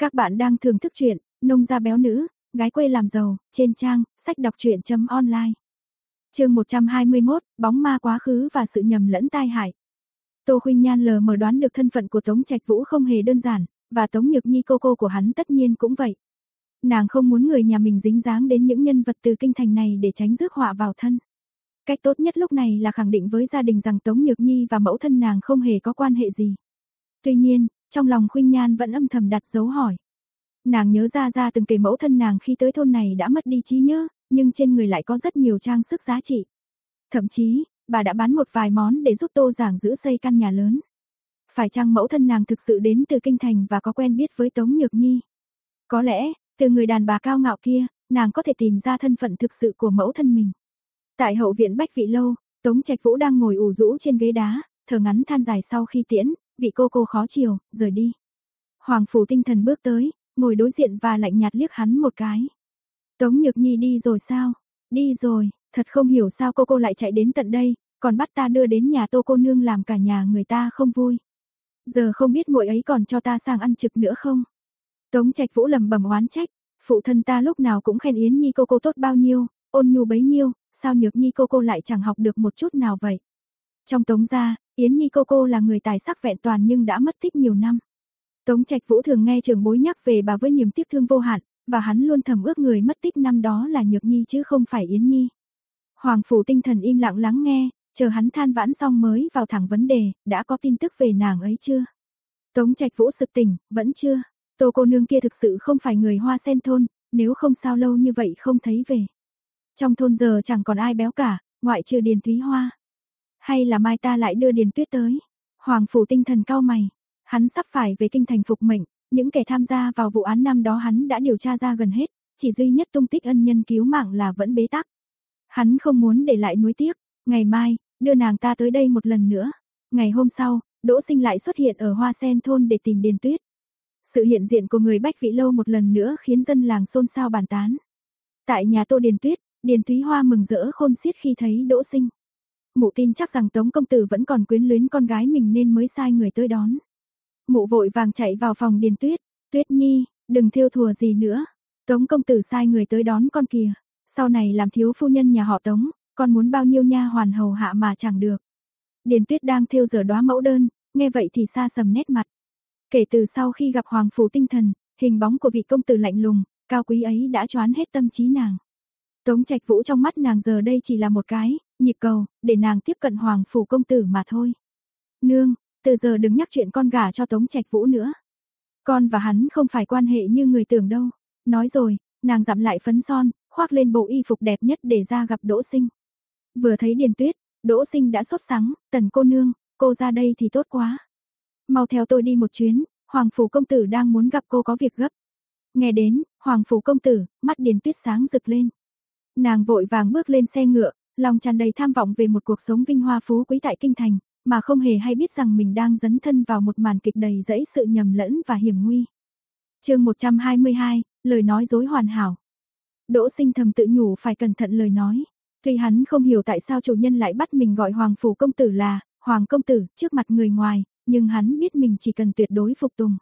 Các bạn đang thưởng thức truyện Nông gia béo nữ, gái quê làm giàu trên trang sách đọc truyện.online. Chương 121, bóng ma quá khứ và sự nhầm lẫn tai hại. Tô Khuynh Nhan lờ mờ đoán được thân phận của Tống Trạch Vũ không hề đơn giản, và Tống Nhược Nhi cô cô của hắn tất nhiên cũng vậy. Nàng không muốn người nhà mình dính dáng đến những nhân vật từ kinh thành này để tránh rước họa vào thân. Cách tốt nhất lúc này là khẳng định với gia đình rằng Tống Nhược Nhi và mẫu thân nàng không hề có quan hệ gì. Tuy nhiên, trong lòng Khuynh Nhan vẫn âm thầm đặt dấu hỏi. Nàng nhớ ra ra từng kể mẫu thân nàng khi tới thôn này đã mất đi trí nhớ, nhưng trên người lại có rất nhiều trang sức giá trị. Thậm chí, bà đã bán một vài món để giúp Tô Giảng giữ xây căn nhà lớn. Phải chăng mẫu thân nàng thực sự đến từ kinh thành và có quen biết với Tống Nhược Nhi? Có lẽ, từ người đàn bà cao ngạo kia, nàng có thể tìm ra thân phận thực sự của mẫu thân mình. Tại hậu viện Bách Vị Lâu, Tống Trạch Vũ đang ngồi ủ rũ trên ghế đá, thở ngắn than dài sau khi tiễn, vị cô cô khó chiều, rời đi. Hoàng phủ tinh thần bước tới, ngồi đối diện và lạnh nhạt liếc hắn một cái. Tống Nhược Nhi đi rồi sao? Đi rồi, thật không hiểu sao cô cô lại chạy đến tận đây, còn bắt ta đưa đến nhà Tô cô nương làm cả nhà người ta không vui. Giờ không biết muội ấy còn cho ta sang ăn trực nữa không? Tống Trạch Vũ lầm bầm oán trách, phụ thân ta lúc nào cũng khen Yến Nhi cô cô tốt bao nhiêu, ôn nhu bấy nhiêu, sao Nhược Nhi cô cô lại chẳng học được một chút nào vậy? Trong Tống gia, Yến Nhi cô cô là người tài sắc vẹn toàn nhưng đã mất tích nhiều năm. Tống Trạch Vũ thường nghe trường bối nhắc về bà với niềm tiếc thương vô hạn, và hắn luôn thầm ước người mất tích năm đó là Nhược Nhi chứ không phải Yến Nhi. Hoàng phủ tinh thần im lặng lắng nghe, chờ hắn than vãn xong mới vào thẳng vấn đề, đã có tin tức về nàng ấy chưa? Tống Trạch Vũ sực tỉnh, vẫn chưa. Tô cô nương kia thực sự không phải người hoa sen thôn, nếu không sao lâu như vậy không thấy về. Trong thôn giờ chẳng còn ai béo cả, ngoại trừ Điền Thúy Hoa. Hay là mai ta lại đưa Điền Tuyết tới? Hoàng phủ tinh thần cao mày, hắn sắp phải về kinh thành phục mệnh, những kẻ tham gia vào vụ án năm đó hắn đã điều tra ra gần hết, chỉ duy nhất tung tích ân nhân cứu mạng là vẫn bế tắc. Hắn không muốn để lại nuối tiếc, ngày mai, đưa nàng ta tới đây một lần nữa. Ngày hôm sau, Đỗ Sinh lại xuất hiện ở Hoa Sen thôn để tìm Điền Tuyết. Sự hiện diện của người Bách Vị Lâu một lần nữa khiến dân làng xôn xao bàn tán. Tại nhà Tô Điền Tuyết, Điền Thúy Hoa mừng rỡ khôn xiết khi thấy Đỗ Sinh. Mụ tin chắc rằng Tống công tử vẫn còn quyến luyến con gái mình nên mới sai người tới đón. Mụ vội vàng chạy vào phòng Điền Tuyết, "Tuyết Nhi, đừng thiêu thùa gì nữa. Tống công tử sai người tới đón con kìa. Sau này làm thiếu phu nhân nhà họ Tống, con muốn bao nhiêu nha hoàn hầu hạ mà chẳng được." Điền Tuyết đang thiêu giờ đóa mẫu đơn, nghe vậy thì xa sầm nét mặt. Kể từ sau khi gặp Hoàng phủ tinh thần, hình bóng của vị công tử lạnh lùng, cao quý ấy đã choán hết tâm trí nàng. Tống Trạch Vũ trong mắt nàng giờ đây chỉ là một cái nhịp cầu để nàng tiếp cận hoàng phủ công tử mà thôi. Nương, từ giờ đừng nhắc chuyện con gả cho Tống Trạch Vũ nữa. Con và hắn không phải quan hệ như người tưởng đâu. Nói rồi, nàng dặm lại phấn son, khoác lên bộ y phục đẹp nhất để ra gặp Đỗ Sinh. Vừa thấy Điền Tuyết, Đỗ Sinh đã sốt sắng, "Tần cô nương, cô ra đây thì tốt quá. Mau theo tôi đi một chuyến, Hoàng phủ công tử đang muốn gặp cô có việc gấp." Nghe đến, Hoàng phủ công tử, mắt Điền Tuyết sáng rực lên. Nàng vội vàng bước lên xe ngựa, lòng tràn đầy tham vọng về một cuộc sống vinh hoa phú quý tại kinh thành, mà không hề hay biết rằng mình đang dấn thân vào một màn kịch đầy dẫy sự nhầm lẫn và hiểm nguy. Chương 122, lời nói dối hoàn hảo. Đỗ Sinh thầm tự nhủ phải cẩn thận lời nói. Tuy hắn không hiểu tại sao chủ nhân lại bắt mình gọi Hoàng phủ công tử là Hoàng công tử trước mặt người ngoài, nhưng hắn biết mình chỉ cần tuyệt đối phục tùng.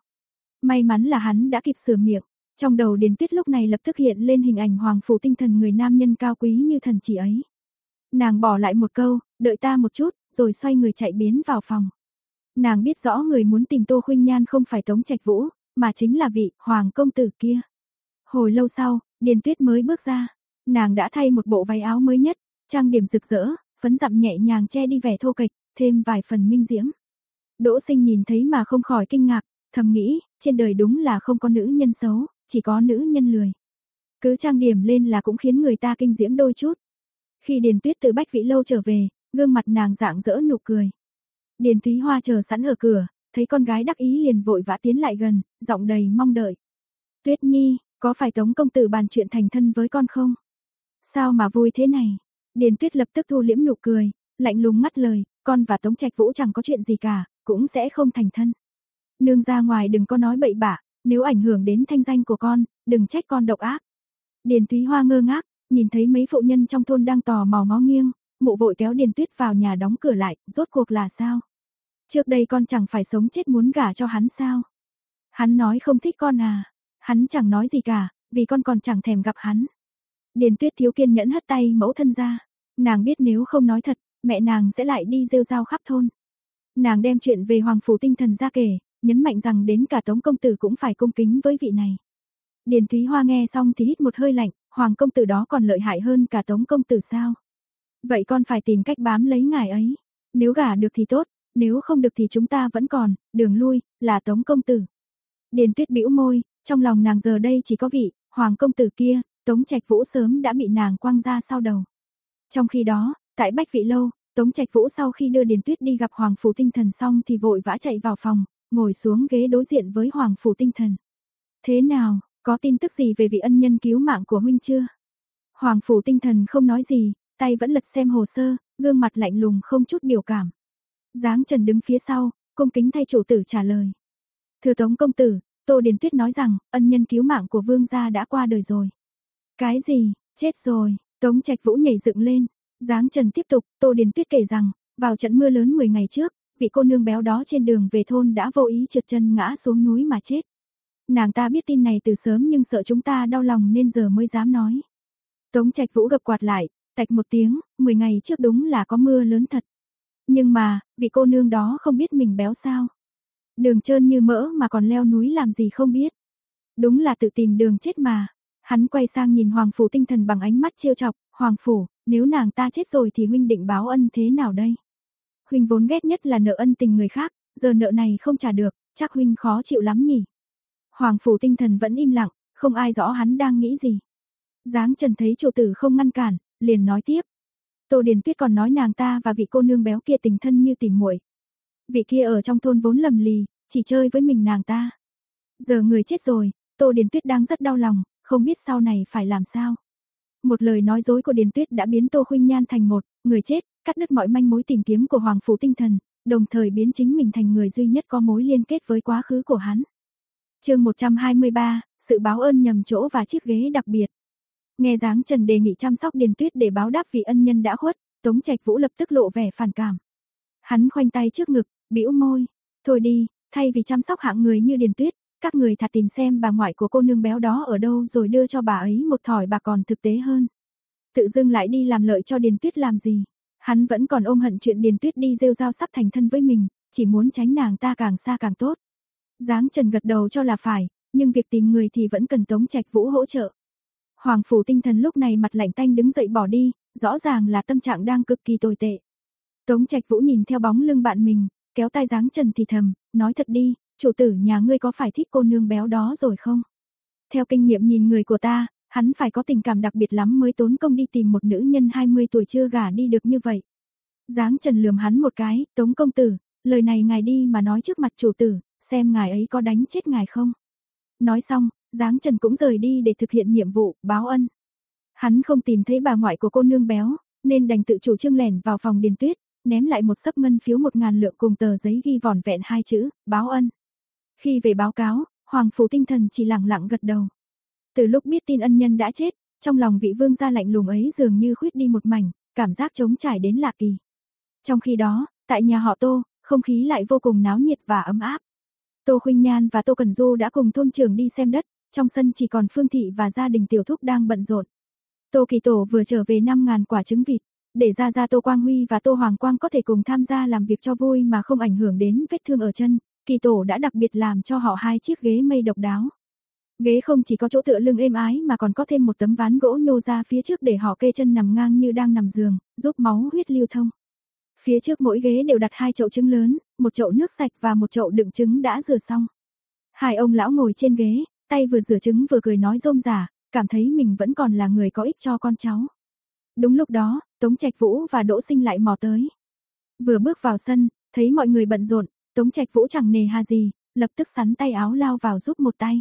May mắn là hắn đã kịp sửa miệng, trong đầu Điền Tuyết lúc này lập tức hiện lên hình ảnh hoàng phủ tinh thần người nam nhân cao quý như thần chỉ ấy. Nàng bỏ lại một câu, đợi ta một chút, rồi xoay người chạy biến vào phòng. Nàng biết rõ người muốn tìm Tô Khuynh Nhan không phải Tống Trạch Vũ, mà chính là vị hoàng công tử kia. Hồi lâu sau, Điền Tuyết mới bước ra. Nàng đã thay một bộ váy áo mới nhất, trang điểm rực rỡ, phấn dặm nhẹ nhàng che đi vẻ thô kệch, thêm vài phần minh diễm. Đỗ Sinh nhìn thấy mà không khỏi kinh ngạc, thầm nghĩ, trên đời đúng là không có nữ nhân xấu, chỉ có nữ nhân lười. Cứ trang điểm lên là cũng khiến người ta kinh diễm đôi chút. Khi Điền Tuyết từ Bách Vĩ Lâu trở về, gương mặt nàng dạng dỡ nụ cười. Điền Thúy Hoa chờ sẵn ở cửa, thấy con gái đắc ý liền vội vã tiến lại gần, giọng đầy mong đợi. Tuyết Nhi, có phải Tống công tử bàn chuyện thành thân với con không? Sao mà vui thế này? Điền Tuyết lập tức thu liễm nụ cười, lạnh lùng ngắt lời, con và Tống Trạch Vũ chẳng có chuyện gì cả, cũng sẽ không thành thân. Nương ra ngoài đừng có nói bậy bạ, nếu ảnh hưởng đến thanh danh của con, đừng trách con độc ác. Điền Thúy Hoa ngơ ngác, nhìn thấy mấy phụ nhân trong thôn đang tò mò ngó nghiêng, mụ vội kéo Điền Tuyết vào nhà đóng cửa lại, rốt cuộc là sao? Trước đây con chẳng phải sống chết muốn gả cho hắn sao? Hắn nói không thích con à. Hắn chẳng nói gì cả, vì con còn chẳng thèm gặp hắn. Điền tuyết thiếu kiên nhẫn hất tay mẫu thân ra. Nàng biết nếu không nói thật, mẹ nàng sẽ lại đi rêu rao khắp thôn. Nàng đem chuyện về Hoàng Phủ Tinh Thần ra kể, nhấn mạnh rằng đến cả Tống Công Tử cũng phải cung kính với vị này. Điền Thúy Hoa nghe xong thì hít một hơi lạnh, Hoàng Công Tử đó còn lợi hại hơn cả Tống Công Tử sao? Vậy con phải tìm cách bám lấy ngài ấy. Nếu gả được thì tốt, nếu không được thì chúng ta vẫn còn, đường lui, là Tống Công Tử. Điền Tuyết bĩu môi, trong lòng nàng giờ đây chỉ có vị, Hoàng Công Tử kia, Tống Trạch Vũ sớm đã bị nàng quăng ra sau đầu. Trong khi đó, tại Bách Vị Lâu, Tống Trạch Vũ sau khi đưa Điền Tuyết đi gặp Hoàng Phủ Tinh Thần xong thì vội vã chạy vào phòng, ngồi xuống ghế đối diện với Hoàng Phủ Tinh Thần. Thế nào, có tin tức gì về vị ân nhân cứu mạng của huynh chưa? Hoàng Phủ Tinh Thần không nói gì, tay vẫn lật xem hồ sơ, gương mặt lạnh lùng không chút biểu cảm. Giáng Trần đứng phía sau, cung kính thay chủ tử trả lời. Thưa Tống Công Tử, Tô Điền Tuyết nói rằng, ân nhân cứu mạng của vương gia đã qua đời rồi. Cái gì, chết rồi, Tống Trạch Vũ nhảy dựng lên. Giáng Trần tiếp tục, Tô Điền Tuyết kể rằng, vào trận mưa lớn 10 ngày trước, vị cô nương béo đó trên đường về thôn đã vô ý trượt chân ngã xuống núi mà chết. Nàng ta biết tin này từ sớm nhưng sợ chúng ta đau lòng nên giờ mới dám nói. Tống Trạch Vũ gập quạt lại, tạch một tiếng, 10 ngày trước đúng là có mưa lớn thật. Nhưng mà, vị cô nương đó không biết mình béo sao. Đường trơn như mỡ mà còn leo núi làm gì không biết. Đúng là tự tìm đường chết mà. Hắn quay sang nhìn Hoàng Phủ tinh thần bằng ánh mắt trêu chọc, Hoàng Phủ, nếu nàng ta chết rồi thì huynh định báo ân thế nào đây? Huynh vốn ghét nhất là nợ ân tình người khác, giờ nợ này không trả được, chắc huynh khó chịu lắm nhỉ? Hoàng Phủ tinh thần vẫn im lặng, không ai rõ hắn đang nghĩ gì. Giáng Trần thấy chủ tử không ngăn cản, liền nói tiếp. Tô Điền Tuyết còn nói nàng ta và vị cô nương béo kia tình thân như tỉ muội. Vị kia ở trong thôn vốn lầm lì, chỉ chơi với mình nàng ta. Giờ người chết rồi, Tô Điền Tuyết đang rất đau lòng, không biết sau này phải làm sao. Một lời nói dối của Điền Tuyết đã biến Tô Khuynh Nhan thành một người chết, cắt đứt mọi manh mối tìm kiếm của Hoàng phủ tinh thần, đồng thời biến chính mình thành người duy nhất có mối liên kết với quá khứ của hắn. Chương 123, sự báo ơn nhầm chỗ và chiếc ghế đặc biệt. Nghe dáng Trần đề nghị chăm sóc Điền Tuyết để báo đáp vì ân nhân đã khuất, Tống Trạch Vũ lập tức lộ vẻ phản cảm. Hắn khoanh tay trước ngực, bĩu môi, "Thôi đi, thay vì chăm sóc hạng người như Điền Tuyết, các người thà tìm xem bà ngoại của cô nương béo đó ở đâu rồi đưa cho bà ấy một thỏi bà còn thực tế hơn." Tự dưng lại đi làm lợi cho Điền Tuyết làm gì? Hắn vẫn còn ôm hận chuyện Điền Tuyết đi rêu rao sắp thành thân với mình, chỉ muốn tránh nàng ta càng xa càng tốt. Giáng Trần gật đầu cho là phải, nhưng việc tìm người thì vẫn cần Tống Trạch Vũ hỗ trợ. Hoàng phủ tinh thần lúc này mặt lạnh tanh đứng dậy bỏ đi, rõ ràng là tâm trạng đang cực kỳ tồi tệ. Tống Trạch Vũ nhìn theo bóng lưng bạn mình, kéo tay Giáng Trần thì thầm, nói thật đi, chủ tử nhà ngươi có phải thích cô nương béo đó rồi không? Theo kinh nghiệm nhìn người của ta, hắn phải có tình cảm đặc biệt lắm mới tốn công đi tìm một nữ nhân 20 tuổi chưa gả đi được như vậy. Giáng Trần lườm hắn một cái, Tống công tử, lời này ngài đi mà nói trước mặt chủ tử, xem ngài ấy có đánh chết ngài không. Nói xong, Giáng Trần cũng rời đi để thực hiện nhiệm vụ, báo ân. Hắn không tìm thấy bà ngoại của cô nương béo, nên đành tự chủ trương lẻn vào phòng Điền Tuyết, ném lại một sấp ngân phiếu một ngàn lượng cùng tờ giấy ghi vỏn vẹn hai chữ, báo ân. Khi về báo cáo, Hoàng Phủ tinh thần chỉ lặng lặng gật đầu. Từ lúc biết tin ân nhân đã chết, trong lòng vị vương gia lạnh lùng ấy dường như khuyết đi một mảnh, cảm giác trống trải đến lạ kỳ. Trong khi đó, tại nhà họ Tô, không khí lại vô cùng náo nhiệt và ấm áp. Tô Khuynh Nhan và Tô cần Du đã cùng thôn trưởng đi xem đất, trong sân chỉ còn Phương Thị và gia đình Tiểu Thúc đang bận rộn. Tô Kỳ Tổ vừa trở về 5.000 quả trứng vịt, để ra ra Tô Quang Huy và Tô Hoàng Quang có thể cùng tham gia làm việc cho vui mà không ảnh hưởng đến vết thương ở chân. Kỳ Tổ đã đặc biệt làm cho họ hai chiếc ghế mây độc đáo. Ghế không chỉ có chỗ tựa lưng êm ái mà còn có thêm một tấm ván gỗ nhô ra phía trước để họ kê chân nằm ngang như đang nằm giường, giúp máu huyết lưu thông. Phía trước mỗi ghế đều đặt hai chậu trứng lớn, một chậu nước sạch và một chậu đựng trứng đã rửa xong. Hai ông lão ngồi trên ghế, tay vừa rửa trứng vừa cười nói rôm rả, cảm thấy mình vẫn còn là người có ích cho con cháu. Đúng lúc đó, Tống Trạch Vũ và Đỗ Sinh lại mò tới. Vừa bước vào sân, thấy mọi người bận rộn, Tống Trạch Vũ chẳng nề hà gì, lập tức sắn tay áo lao vào giúp một tay.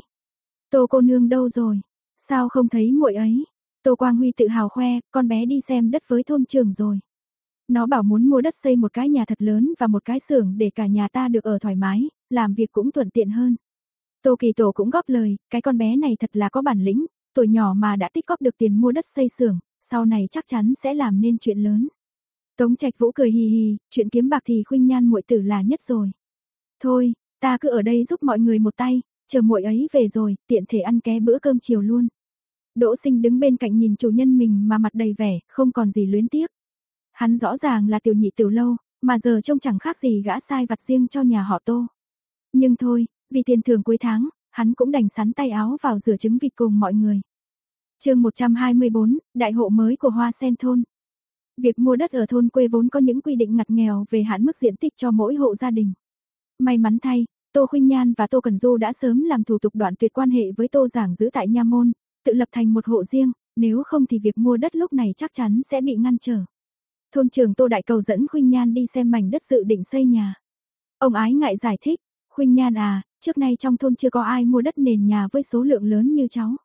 Tô cô nương đâu rồi? Sao không thấy muội ấy? Tô Quang Huy tự hào khoe, con bé đi xem đất với thôn trưởng rồi. Nó bảo muốn mua đất xây một cái nhà thật lớn và một cái xưởng để cả nhà ta được ở thoải mái, làm việc cũng thuận tiện hơn. Tô Kỳ Tổ cũng góp lời, cái con bé này thật là có bản lĩnh, tuổi nhỏ mà đã tích góp được tiền mua đất xây xưởng, sau này chắc chắn sẽ làm nên chuyện lớn. Tống Trạch Vũ cười hì hì, chuyện kiếm bạc thì khuynh nhan muội tử là nhất rồi. Thôi, ta cứ ở đây giúp mọi người một tay, chờ muội ấy về rồi, tiện thể ăn ké bữa cơm chiều luôn. Đỗ Sinh đứng bên cạnh nhìn chủ nhân mình mà mặt đầy vẻ, không còn gì luyến tiếc. Hắn rõ ràng là tiểu nhị tiểu lâu, mà giờ trông chẳng khác gì gã sai vặt riêng cho nhà họ Tô. Nhưng thôi, vì tiền thưởng cuối tháng, hắn cũng đành sắn tay áo vào rửa trứng vịt cùng mọi người. chương 124, Đại hộ mới của Hoa Sen Thôn. Việc mua đất ở thôn quê vốn có những quy định ngặt nghèo về hạn mức diện tích cho mỗi hộ gia đình. May mắn thay, Tô Khuynh Nhan và Tô Cần Du đã sớm làm thủ tục đoạn tuyệt quan hệ với Tô Giảng giữ tại Nha Môn, tự lập thành một hộ riêng, nếu không thì việc mua đất lúc này chắc chắn sẽ bị ngăn trở. Thôn trưởng Tô Đại Cầu dẫn Khuynh Nhan đi xem mảnh đất dự định xây nhà. Ông ái ngại giải thích, Khuynh Nhan à, trước nay trong thôn chưa có ai mua đất nền nhà với số lượng lớn như cháu.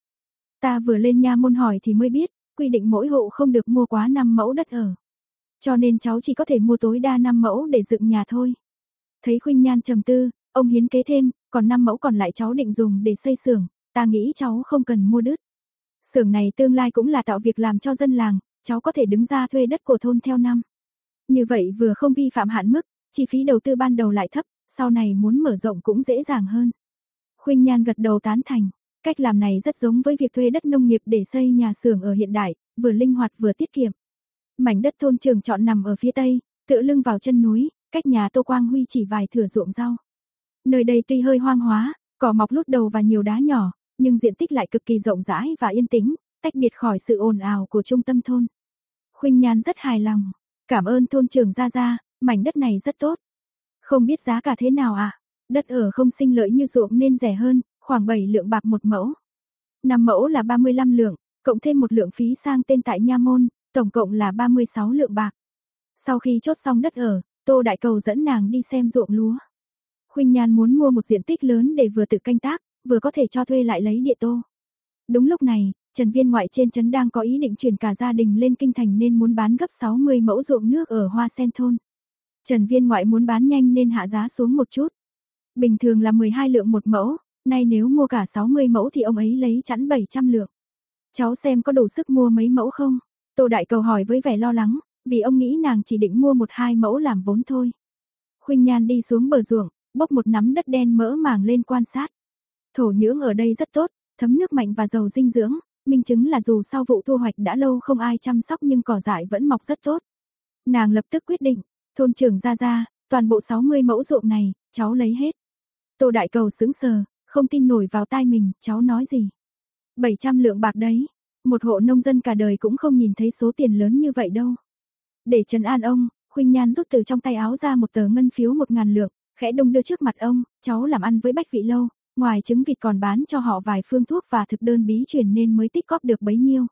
Ta vừa lên nha môn hỏi thì mới biết, quy định mỗi hộ không được mua quá 5 mẫu đất ở. Cho nên cháu chỉ có thể mua tối đa 5 mẫu để dựng nhà thôi. Thấy Khuynh Nhan trầm tư, ông hiến kế thêm, còn 5 mẫu còn lại cháu định dùng để xây xưởng, ta nghĩ cháu không cần mua đất. Xưởng này tương lai cũng là tạo việc làm cho dân làng, cháu có thể đứng ra thuê đất của thôn theo năm. Như vậy vừa không vi phạm hạn mức, chi phí đầu tư ban đầu lại thấp, sau này muốn mở rộng cũng dễ dàng hơn. Khuynh Nhan gật đầu tán thành, cách làm này rất giống với việc thuê đất nông nghiệp để xây nhà xưởng ở hiện đại, vừa linh hoạt vừa tiết kiệm. Mảnh đất thôn trường chọn nằm ở phía tây, tựa lưng vào chân núi, cách nhà Tô Quang Huy chỉ vài thửa ruộng rau. Nơi đây tuy hơi hoang hóa, cỏ mọc lút đầu và nhiều đá nhỏ, nhưng diện tích lại cực kỳ rộng rãi và yên tĩnh, tách biệt khỏi sự ồn ào của trung tâm thôn. Khuynh Nhan rất hài lòng, cảm ơn thôn trưởng Gia Gia, mảnh đất này rất tốt. Không biết giá cả thế nào ạ? À? Đất ở không sinh lợi như ruộng nên rẻ hơn, khoảng 7 lượng bạc một mẫu. 5 mẫu là 35 lượng, cộng thêm một lượng phí sang tên tại Nha Môn, tổng cộng là 36 lượng bạc. Sau khi chốt xong đất ở, Tô Đại Cầu dẫn nàng đi xem ruộng lúa. Khuynh Nhan muốn mua một diện tích lớn để vừa tự canh tác, vừa có thể cho thuê lại lấy địa tô. Đúng lúc này, Trần Viên ngoại trên trấn đang có ý định chuyển cả gia đình lên kinh thành nên muốn bán gấp 60 mẫu ruộng nước ở Hoa Sen thôn. Trần Viên ngoại muốn bán nhanh nên hạ giá xuống một chút. Bình thường là 12 lượng một mẫu, nay nếu mua cả 60 mẫu thì ông ấy lấy chẵn 700 lượng. Cháu xem có đủ sức mua mấy mẫu không? Tô Đại Cầu hỏi với vẻ lo lắng, vì ông nghĩ nàng chỉ định mua một hai mẫu làm vốn thôi. Khuynh Nhan đi xuống bờ ruộng, bốc một nắm đất đen mỡ màng lên quan sát. Thổ nhưỡng ở đây rất tốt, thấm nước mạnh và giàu dinh dưỡng, minh chứng là dù sau vụ thu hoạch đã lâu không ai chăm sóc nhưng cỏ dại vẫn mọc rất tốt. Nàng lập tức quyết định, thôn trưởng ra ra, toàn bộ 60 mẫu ruộng này, cháu lấy hết. Tô Đại Cầu sững sờ, không tin nổi vào tai mình, cháu nói gì? 700 lượng bạc đấy, một hộ nông dân cả đời cũng không nhìn thấy số tiền lớn như vậy đâu. Để trấn an ông, Khuynh Nhan rút từ trong tay áo ra một tờ ngân phiếu một ngàn lượng, khẽ đông đưa trước mặt ông, cháu làm ăn với Bách Vị Lâu, ngoài trứng vịt còn bán cho họ vài phương thuốc và thực đơn bí truyền nên mới tích góp được bấy nhiêu.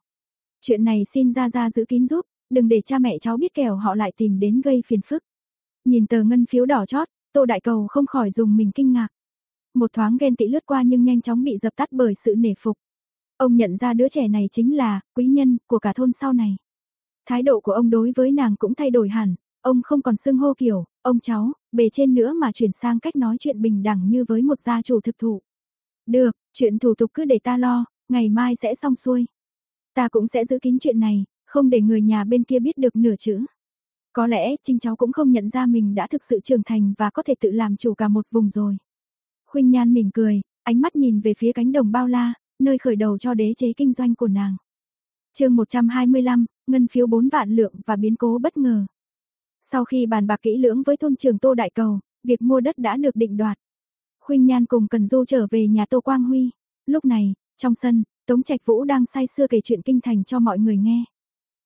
Chuyện này xin ra ra giữ kín giúp, đừng để cha mẹ cháu biết kẻo họ lại tìm đến gây phiền phức. Nhìn tờ ngân phiếu đỏ chót, Tô Đại Cầu không khỏi dùng mình kinh ngạc. Một thoáng ghen tị lướt qua nhưng nhanh chóng bị dập tắt bởi sự nể phục. Ông nhận ra đứa trẻ này chính là quý nhân của cả thôn sau này. Thái độ của ông đối với nàng cũng thay đổi hẳn, ông không còn xưng hô kiểu ông cháu, bề trên nữa mà chuyển sang cách nói chuyện bình đẳng như với một gia chủ thực thụ. Được, chuyện thủ tục cứ để ta lo, ngày mai sẽ xong xuôi. Ta cũng sẽ giữ kín chuyện này, không để người nhà bên kia biết được nửa chữ. Có lẽ trinh cháu cũng không nhận ra mình đã thực sự trưởng thành và có thể tự làm chủ cả một vùng rồi. Khuynh Nhan mỉm cười, ánh mắt nhìn về phía cánh đồng bao la, nơi khởi đầu cho đế chế kinh doanh của nàng. chương 125, ngân phiếu 4 vạn lượng và biến cố bất ngờ. Sau khi bàn bạc kỹ lưỡng với thôn trường Tô Đại Cầu, việc mua đất đã được định đoạt. Khuynh Nhan cùng Cần Du trở về nhà Tô Quang Huy. Lúc này, trong sân, Tống Trạch Vũ đang say sưa kể chuyện kinh thành cho mọi người nghe.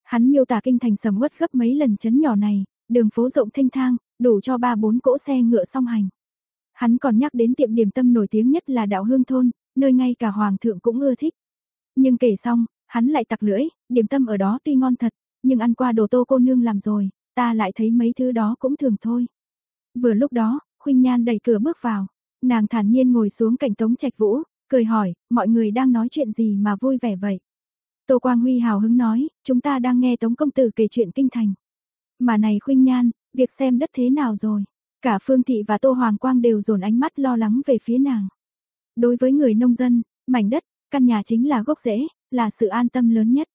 Hắn miêu tả kinh thành sầm uất gấp mấy lần chấn nhỏ này, đường phố rộng thanh thang, đủ cho ba bốn cỗ xe ngựa song hành. Hắn còn nhắc đến tiệm điểm tâm nổi tiếng nhất là đạo hương thôn, nơi ngay cả hoàng thượng cũng ưa thích. Nhưng kể xong, hắn lại tặc lưỡi, điểm tâm ở đó tuy ngon thật, nhưng ăn qua đồ tô cô nương làm rồi, ta lại thấy mấy thứ đó cũng thường thôi. Vừa lúc đó, Khuynh Nhan đẩy cửa bước vào, nàng thản nhiên ngồi xuống cạnh Tống Trạch Vũ, cười hỏi, mọi người đang nói chuyện gì mà vui vẻ vậy? Tô Quang Huy hào hứng nói, chúng ta đang nghe Tống Công Tử kể chuyện kinh thành. Mà này Khuynh Nhan, việc xem đất thế nào rồi? Cả Phương Thị và Tô Hoàng Quang đều dồn ánh mắt lo lắng về phía nàng. Đối với người nông dân, mảnh đất, căn nhà chính là gốc rễ, là sự an tâm lớn nhất.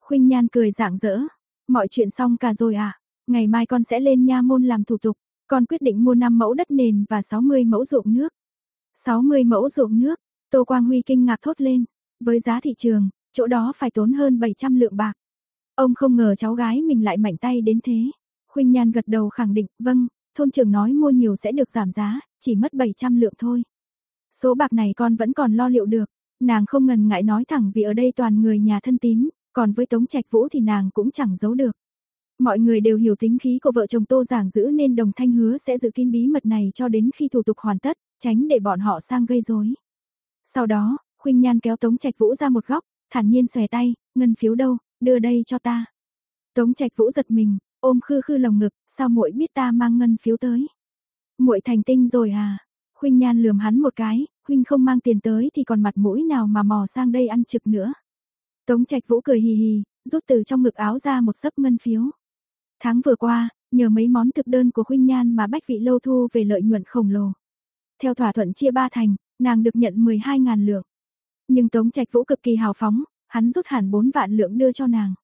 Khuynh Nhan cười rạng rỡ, mọi chuyện xong cả rồi à? Ngày mai con sẽ lên nha môn làm thủ tục, con quyết định mua 5 mẫu đất nền và 60 mẫu ruộng nước. 60 mẫu ruộng nước, Tô Quang Huy kinh ngạc thốt lên, với giá thị trường, chỗ đó phải tốn hơn 700 lượng bạc. Ông không ngờ cháu gái mình lại mạnh tay đến thế. Khuynh Nhan gật đầu khẳng định, vâng, thôn trưởng nói mua nhiều sẽ được giảm giá, chỉ mất 700 lượng thôi. Số bạc này con vẫn còn lo liệu được, nàng không ngần ngại nói thẳng vì ở đây toàn người nhà thân tín, còn với Tống Trạch Vũ thì nàng cũng chẳng giấu được. Mọi người đều hiểu tính khí của vợ chồng Tô Giảng giữ nên Đồng Thanh hứa sẽ giữ kín bí mật này cho đến khi thủ tục hoàn tất, tránh để bọn họ sang gây rối. Sau đó, Khuynh Nhan kéo Tống Trạch Vũ ra một góc, thản nhiên xòe tay, ngân phiếu đâu, đưa đây cho ta. Tống Trạch Vũ giật mình, ôm khư khư lồng ngực, sao muội biết ta mang ngân phiếu tới? Muội thành tinh rồi à? Khuynh Nhan lườm hắn một cái, huynh không mang tiền tới thì còn mặt mũi nào mà mò sang đây ăn trực nữa. Tống Trạch Vũ cười hì hì, rút từ trong ngực áo ra một sấp ngân phiếu. Tháng vừa qua, nhờ mấy món thực đơn của Khuynh Nhan mà Bách Vị Lâu thu về lợi nhuận khổng lồ. Theo thỏa thuận chia ba thành, nàng được nhận 12.000 lượng. Nhưng Tống Trạch Vũ cực kỳ hào phóng, hắn rút hẳn 4 vạn lượng đưa cho nàng.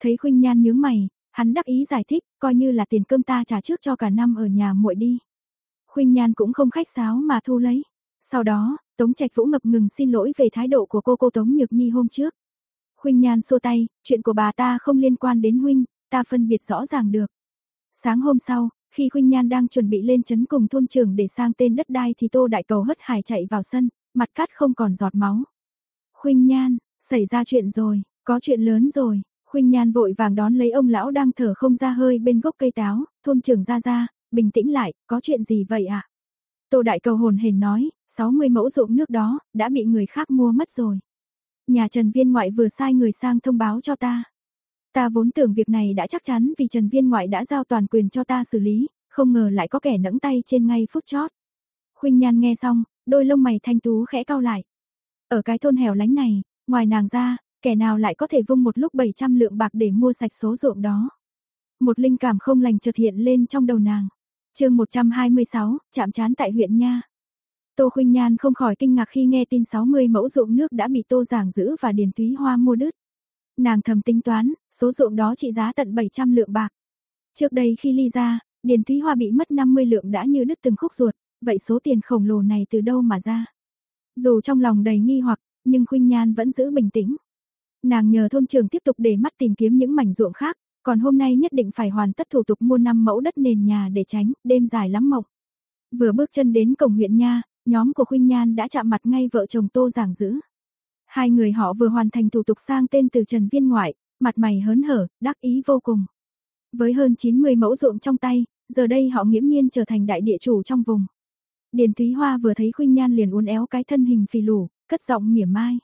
Thấy Khuynh Nhan nhướng mày, hắn đắc ý giải thích, coi như là tiền cơm ta trả trước cho cả năm ở nhà muội đi. Khuynh Nhan cũng không khách sáo mà thu lấy. Sau đó, Tống Trạch Vũ ngập ngừng xin lỗi về thái độ của cô cô Tống Nhược Nhi hôm trước. Khuynh Nhan xua tay, chuyện của bà ta không liên quan đến huynh, ta phân biệt rõ ràng được. Sáng hôm sau, khi Khuynh Nhan đang chuẩn bị lên chấn cùng thôn trưởng để sang tên đất đai thì Tô Đại Cầu hất hải chạy vào sân, mặt cắt không còn giọt máu. Khuynh Nhan, xảy ra chuyện rồi, có chuyện lớn rồi. Khuynh Nhan vội vàng đón lấy ông lão đang thở không ra hơi bên gốc cây táo, thôn trưởng ra ra, bình tĩnh lại, có chuyện gì vậy ạ? À? Tô Đại Cầu hồn hển nói, 60 mẫu ruộng nước đó, đã bị người khác mua mất rồi. Nhà Trần Viên Ngoại vừa sai người sang thông báo cho ta. Ta vốn tưởng việc này đã chắc chắn vì Trần Viên Ngoại đã giao toàn quyền cho ta xử lý, không ngờ lại có kẻ nẫng tay trên ngay phút chót. Khuynh Nhan nghe xong, đôi lông mày thanh tú khẽ cau lại. Ở cái thôn hẻo lánh này, ngoài nàng ra, kẻ nào lại có thể vung một lúc 700 lượng bạc để mua sạch số ruộng đó. Một linh cảm không lành chợt hiện lên trong đầu nàng. chương 126, chạm chán tại huyện Nha. Tô Khuynh Nhan không khỏi kinh ngạc khi nghe tin 60 mẫu ruộng nước đã bị Tô Giảng giữ và Điền Túy Hoa mua đứt. Nàng thầm tính toán, số ruộng đó trị giá tận 700 lượng bạc. Trước đây khi ly ra, Điền Thúy Hoa bị mất 50 lượng đã như đứt từng khúc ruột, vậy số tiền khổng lồ này từ đâu mà ra? Dù trong lòng đầy nghi hoặc, nhưng Khuynh Nhan vẫn giữ bình tĩnh. Nàng nhờ thôn trưởng tiếp tục để mắt tìm kiếm những mảnh ruộng khác, còn hôm nay nhất định phải hoàn tất thủ tục mua 5 mẫu đất nền nhà để tránh đêm dài lắm mộng. Vừa bước chân đến cổng huyện nha, nhóm của Khuynh Nhan đã chạm mặt ngay vợ chồng Tô Giảng Dữ. Hai người họ vừa hoàn thành thủ tục sang tên từ Trần Viên ngoại, mặt mày hớn hở, đắc ý vô cùng. Với hơn 90 mẫu ruộng trong tay, giờ đây họ nghiễm nhiên trở thành đại địa chủ trong vùng. Điền Thúy Hoa vừa thấy Khuynh Nhan liền uốn éo cái thân hình phì lù, cất giọng mỉa mai.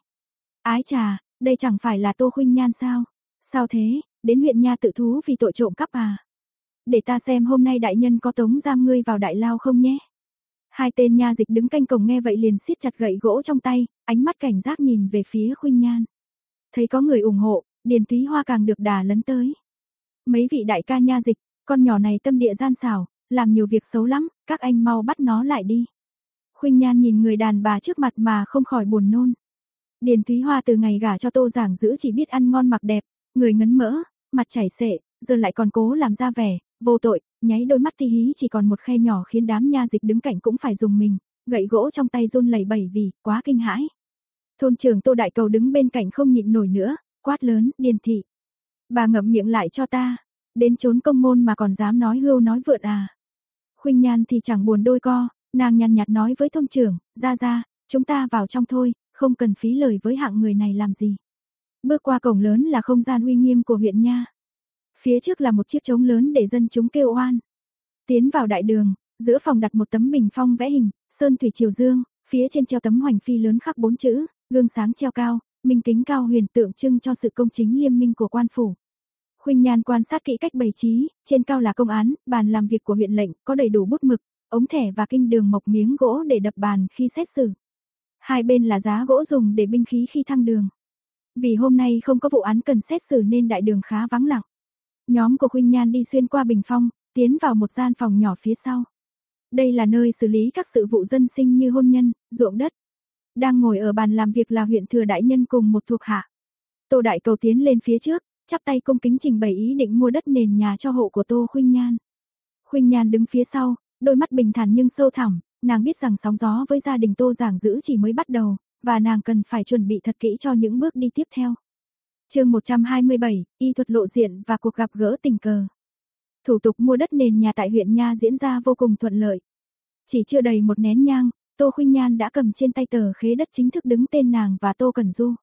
Ái trà, đây chẳng phải là Tô Khuynh Nhan sao? Sao thế, đến huyện nha tự thú vì tội trộm cắp à? Để ta xem hôm nay đại nhân có tống giam ngươi vào đại lao không nhé? Hai tên nha dịch đứng canh cổng nghe vậy liền siết chặt gậy gỗ trong tay, ánh mắt cảnh giác nhìn về phía Khuynh Nhan. Thấy có người ủng hộ, Điền Túy Hoa càng được đà lấn tới. Mấy vị đại ca nha dịch, con nhỏ này tâm địa gian xảo, làm nhiều việc xấu lắm, các anh mau bắt nó lại đi. Khuynh Nhan nhìn người đàn bà trước mặt mà không khỏi buồn nôn. Điền Túy Hoa từ ngày gả cho Tô Giảng giữ chỉ biết ăn ngon mặc đẹp, người ngấn mỡ, mặt chảy xệ, giờ lại còn cố làm ra vẻ, vô tội, nháy đôi mắt thi hí chỉ còn một khe nhỏ khiến đám nha dịch đứng cạnh cũng phải dùng mình, gậy gỗ trong tay run lẩy bẩy vì quá kinh hãi. Thôn trưởng Tô Đại Cầu đứng bên cạnh không nhịn nổi nữa, quát lớn, điền thị. Bà ngậm miệng lại cho ta, đến trốn công môn mà còn dám nói hưu nói vượn à. Khuynh Nhan thì chẳng buồn đôi co, nàng nhàn nhạt nói với thôn trưởng, ra ra, chúng ta vào trong thôi, không cần phí lời với hạng người này làm gì. Bước qua cổng lớn là không gian uy nghiêm của huyện nha. Phía trước là một chiếc trống lớn để dân chúng kêu oan. Tiến vào đại đường, giữa phòng đặt một tấm bình phong vẽ hình, sơn thủy triều dương, phía trên treo tấm hoành phi lớn khắc bốn chữ, gương sáng treo cao, minh kính cao huyền tượng trưng cho sự công chính liêm minh của quan phủ. Khuynh Nhan quan sát kỹ cách bày trí, trên cao là công án, bàn làm việc của huyện lệnh, có đầy đủ bút mực, ống thẻ và kinh đường mộc miếng gỗ để đập bàn khi xét xử. Hai bên là giá gỗ dùng để binh khí khi thăng đường. Vì hôm nay không có vụ án cần xét xử nên đại đường khá vắng lặng. Nhóm của Khuynh Nhan đi xuyên qua bình phong, tiến vào một gian phòng nhỏ phía sau. Đây là nơi xử lý các sự vụ dân sinh như hôn nhân, ruộng đất. Đang ngồi ở bàn làm việc là huyện thừa đại nhân cùng một thuộc hạ. Tô Đại Cầu tiến lên phía trước, chắp tay cung kính trình bày ý định mua đất nền nhà cho hộ của Tô Khuynh Nhan. Khuynh Nhan đứng phía sau, đôi mắt bình thản nhưng sâu thẳm, nàng biết rằng sóng gió với gia đình Tô Giảng Dữ chỉ mới bắt đầu, và nàng cần phải chuẩn bị thật kỹ cho những bước đi tiếp theo chương 127, Y thuật lộ diện và cuộc gặp gỡ tình cờ. Thủ tục mua đất nền nhà tại huyện Nha diễn ra vô cùng thuận lợi. Chỉ chưa đầy một nén nhang, Tô Khuynh Nhan đã cầm trên tay tờ khế đất chính thức đứng tên nàng và Tô Cẩn Du.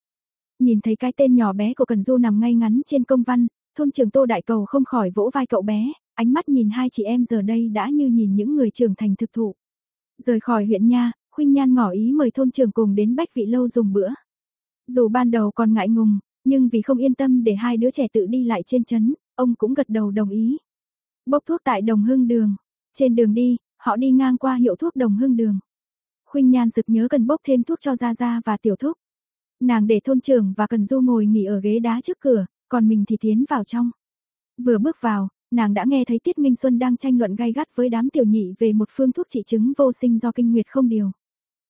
Nhìn thấy cái tên nhỏ bé của Cẩn Du nằm ngay ngắn trên công văn, thôn trưởng Tô Đại Cầu không khỏi vỗ vai cậu bé, ánh mắt nhìn hai chị em giờ đây đã như nhìn những người trưởng thành thực thụ. Rời khỏi huyện nha, Khuynh Nhan ngỏ ý mời thôn trưởng cùng đến Bách Vị Lâu dùng bữa. Dù ban đầu còn ngại ngùng, nhưng vì không yên tâm để hai đứa trẻ tự đi lại trên chấn, ông cũng gật đầu đồng ý. Bốc thuốc tại Đồng Hưng Đường. Trên đường đi, họ đi ngang qua hiệu thuốc Đồng Hưng Đường. Khuynh Nhan sực nhớ cần bốc thêm thuốc cho Gia Gia và Tiểu Thúc. Nàng để thôn trưởng và Cần Du ngồi nghỉ ở ghế đá trước cửa, còn mình thì tiến vào trong. Vừa bước vào, nàng đã nghe thấy Tiết Minh Xuân đang tranh luận gay gắt với đám tiểu nhị về một phương thuốc trị chứng vô sinh do kinh nguyệt không điều.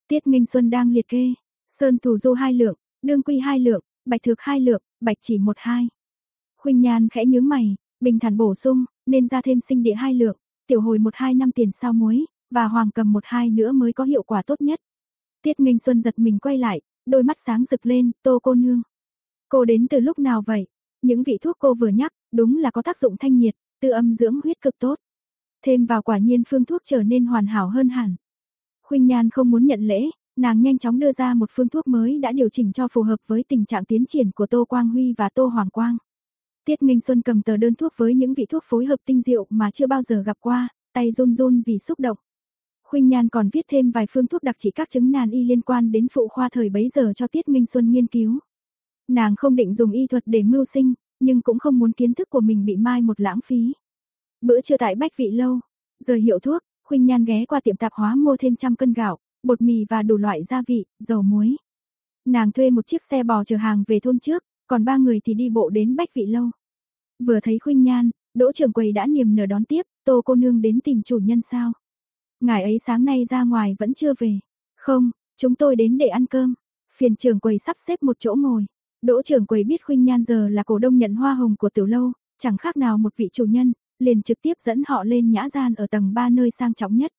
Tiết Minh Xuân đang liệt kê, sơn thủ du hai lượng, đương quy hai lượng, bạch thực hai lượng, bạch chỉ một hai. Khuynh Nhan khẽ nhướng mày, bình thản bổ sung, nên ra thêm sinh địa hai lượng, tiểu hồi một hai năm tiền sao muối, và hoàng cầm một hai nữa mới có hiệu quả tốt nhất. Tiết Nghinh Xuân giật mình quay lại, đôi mắt sáng rực lên, tô cô nương. Cô đến từ lúc nào vậy? Những vị thuốc cô vừa nhắc, đúng là có tác dụng thanh nhiệt, tư âm dưỡng huyết cực tốt. Thêm vào quả nhiên phương thuốc trở nên hoàn hảo hơn hẳn. Khuynh Nhan không muốn nhận lễ, nàng nhanh chóng đưa ra một phương thuốc mới đã điều chỉnh cho phù hợp với tình trạng tiến triển của Tô Quang Huy và Tô Hoàng Quang. Tiết Nghinh Xuân cầm tờ đơn thuốc với những vị thuốc phối hợp tinh diệu mà chưa bao giờ gặp qua, tay run run vì xúc động. Khuynh Nhan còn viết thêm vài phương thuốc đặc trị các chứng nan y liên quan đến phụ khoa thời bấy giờ cho Tiết Nghinh Xuân nghiên cứu. Nàng không định dùng y thuật để mưu sinh, nhưng cũng không muốn kiến thức của mình bị mai một lãng phí. Bữa trưa tại Bách Vị lâu, rời hiệu thuốc, Khuynh Nhan ghé qua tiệm tạp hóa mua thêm trăm cân gạo, bột mì và đủ loại gia vị, dầu muối. Nàng thuê một chiếc xe bò chở hàng về thôn trước, còn ba người thì đi bộ đến Bách Vị lâu. Vừa thấy Khuynh Nhan, Đỗ trưởng quầy đã niềm nở đón tiếp, "Tô cô nương đến tìm chủ nhân sao?" Ngài ấy sáng nay ra ngoài vẫn chưa về. "Không, chúng tôi đến để ăn cơm." Phiền trưởng quầy sắp xếp một chỗ ngồi. Đỗ trưởng quầy biết Khuynh Nhan giờ là cổ đông nhận hoa hồng của tiểu lâu, chẳng khác nào một vị chủ nhân, liền trực tiếp dẫn họ lên nhã gian ở tầng 3 nơi sang trọng nhất.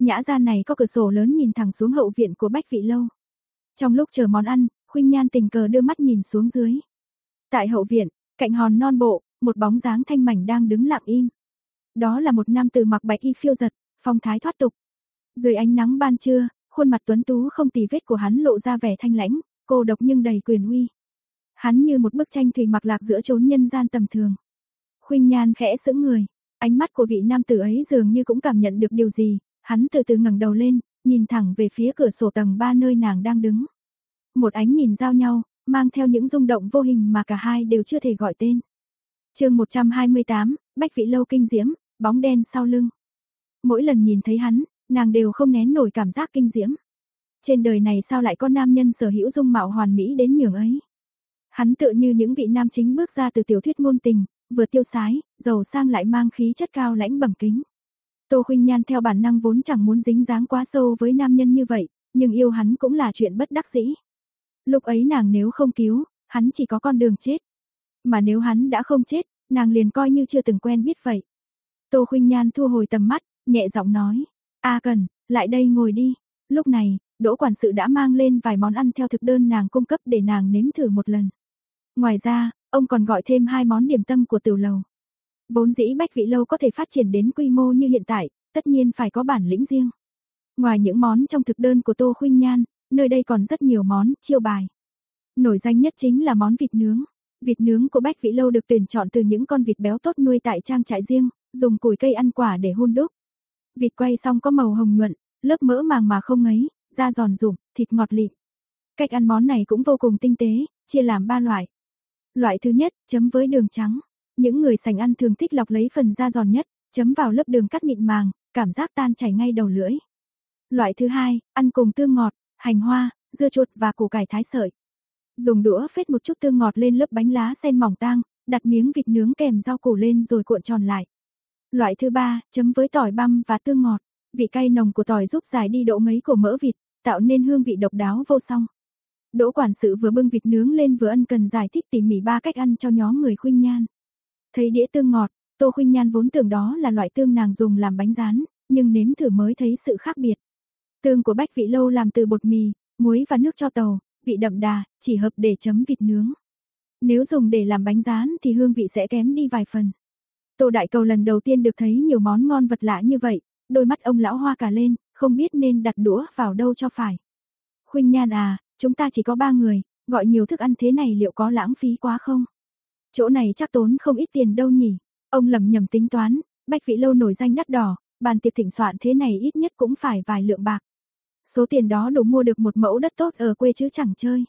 Nhã gian này có cửa sổ lớn nhìn thẳng xuống hậu viện của Bách Vị lâu. Trong lúc chờ món ăn, Khuynh Nhan tình cờ đưa mắt nhìn xuống dưới. Tại hậu viện, cạnh hòn non bộ, một bóng dáng thanh mảnh đang đứng lặng im. Đó là một nam tử mặc bạch y phiêu giật, phong thái thoát tục. Dưới ánh nắng ban trưa, khuôn mặt tuấn tú không tì vết của hắn lộ ra vẻ thanh lãnh, cô độc nhưng đầy quyền uy. Hắn như một bức tranh thủy mặc lạc giữa chốn nhân gian tầm thường. Khuynh Nhan khẽ sững người, ánh mắt của vị nam tử ấy dường như cũng cảm nhận được điều gì, hắn từ từ ngẩng đầu lên, nhìn thẳng về phía cửa sổ tầng 3 nơi nàng đang đứng. Một ánh nhìn giao nhau, mang theo những rung động vô hình mà cả hai đều chưa thể gọi tên. Chương 128, Bách Vị lâu kinh diễm, bóng đen sau lưng. Mỗi lần nhìn thấy hắn, nàng đều không nén nổi cảm giác kinh diễm. Trên đời này sao lại có nam nhân sở hữu dung mạo hoàn mỹ đến nhường ấy? Hắn tựa như những vị nam chính bước ra từ tiểu thuyết ngôn tình, vừa tiêu sái, giàu sang lại mang khí chất cao lãnh bẩm kính. Tô Khuynh Nhan theo bản năng vốn chẳng muốn dính dáng quá sâu với nam nhân như vậy, nhưng yêu hắn cũng là chuyện bất đắc dĩ. Lúc ấy nàng nếu không cứu, hắn chỉ có con đường chết. Mà nếu hắn đã không chết, nàng liền coi như chưa từng quen biết vậy. Tô Khuynh Nhan thu hồi tầm mắt, nhẹ giọng nói, "A Cần, lại đây ngồi đi." Lúc này, Đỗ quản sự đã mang lên vài món ăn theo thực đơn nàng cung cấp để nàng nếm thử một lần. Ngoài ra, ông còn gọi thêm hai món điểm tâm của tiểu lầu. Vốn dĩ Bách Vị Lâu có thể phát triển đến quy mô như hiện tại, tất nhiên phải có bản lĩnh riêng. Ngoài những món trong thực đơn của Tô Khuynh Nhan, nơi đây còn rất nhiều món, chiêu bài. Nổi danh nhất chính là món vịt nướng. Vịt nướng của Bách Vị Lâu được tuyển chọn từ những con vịt béo tốt nuôi tại trang trại riêng, dùng củi cây ăn quả để hun đúc. Vịt quay xong có màu hồng nhuận, lớp mỡ màng mà không ngấy, da giòn rụm, thịt ngọt lịm. Cách ăn món này cũng vô cùng tinh tế, chia làm ba loại. Loại thứ nhất, chấm với đường trắng. Những người sành ăn thường thích lọc lấy phần da giòn nhất, chấm vào lớp đường cắt mịn màng, cảm giác tan chảy ngay đầu lưỡi. Loại thứ hai, ăn cùng tương ngọt, hành hoa, dưa chuột và củ cải thái sợi. Dùng đũa phết một chút tương ngọt lên lớp bánh lá sen mỏng tang, đặt miếng vịt nướng kèm rau củ lên rồi cuộn tròn lại. Loại thứ ba, chấm với tỏi băm và tương ngọt. Vị cay nồng của tỏi giúp giải đi độ ngấy của mỡ vịt, tạo nên hương vị độc đáo vô song. Đỗ quản sự vừa bưng vịt nướng lên vừa ân cần giải thích tỉ mỉ ba cách ăn cho nhóm người khuynh nhan. Thấy đĩa tương ngọt, Tô Khuynh Nhan vốn tưởng đó là loại tương nàng dùng làm bánh rán, nhưng nếm thử mới thấy sự khác biệt. Tương của Bách Vị Lâu làm từ bột mì, muối và nước cho tàu, vị đậm đà, chỉ hợp để chấm vịt nướng. Nếu dùng để làm bánh rán thì hương vị sẽ kém đi vài phần. Tô Đại Cầu lần đầu tiên được thấy nhiều món ngon vật lạ như vậy, đôi mắt ông lão hoa cả lên, không biết nên đặt đũa vào đâu cho phải. Khuynh Nhan à, chúng ta chỉ có ba người, gọi nhiều thức ăn thế này liệu có lãng phí quá không? Chỗ này chắc tốn không ít tiền đâu nhỉ? Ông lầm nhầm tính toán, Bách Vị Lâu nổi danh đắt đỏ, bàn tiệc thịnh soạn thế này ít nhất cũng phải vài lượng bạc. Số tiền đó đủ mua được một mẫu đất tốt ở quê chứ chẳng chơi.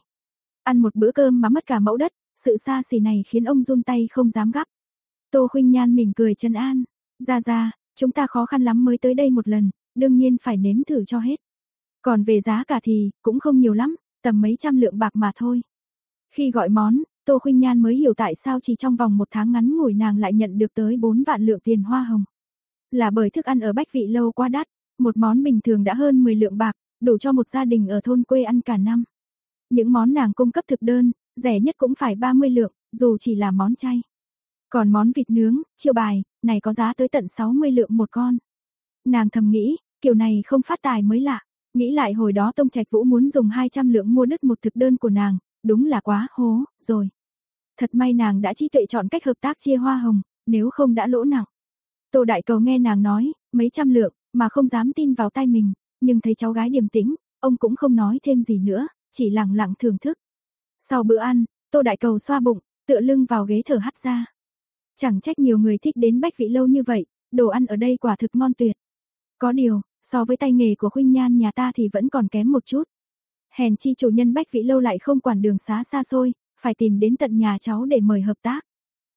Ăn một bữa cơm mà mất cả mẫu đất, sự xa xỉ này khiến ông run tay không dám gắp. Tô Khuynh Nhan mỉm cười chân an, ra ra, chúng ta khó khăn lắm mới tới đây một lần, đương nhiên phải nếm thử cho hết. Còn về giá cả thì, cũng không nhiều lắm, tầm mấy trăm lượng bạc mà thôi. Khi gọi món, Tô Khuynh Nhan mới hiểu tại sao chỉ trong vòng một tháng ngắn ngủi nàng lại nhận được tới 4 vạn lượng tiền hoa hồng. Là bởi thức ăn ở Bách Vị Lâu quá đắt, một món bình thường đã hơn 10 lượng bạc, đủ cho một gia đình ở thôn quê ăn cả năm. Những món nàng cung cấp thực đơn, rẻ nhất cũng phải 30 lượng, dù chỉ là món chay. Còn món vịt nướng, chiêu bài, này có giá tới tận 60 lượng một con. Nàng thầm nghĩ, kiểu này không phát tài mới lạ. Nghĩ lại hồi đó Tông Trạch Vũ muốn dùng 200 lượng mua đứt một thực đơn của nàng, đúng là quá hố, rồi. Thật may nàng đã trí tuệ chọn cách hợp tác chia hoa hồng, nếu không đã lỗ nặng. Tô Đại Cầu nghe nàng nói, mấy trăm lượng, mà không dám tin vào tay mình, nhưng thấy cháu gái điềm tĩnh, ông cũng không nói thêm gì nữa, chỉ lặng lặng thưởng thức. Sau bữa ăn, Tô Đại Cầu xoa bụng, tựa lưng vào ghế thở hắt ra. Chẳng trách nhiều người thích đến Bách Vị lâu như vậy, đồ ăn ở đây quả thực ngon tuyệt. Có điều, so với tay nghề của Khuynh Nhan nhà ta thì vẫn còn kém một chút. Hèn chi chủ nhân Bách vĩ lâu lại không quản đường xá xa xôi, phải tìm đến tận nhà cháu để mời hợp tác.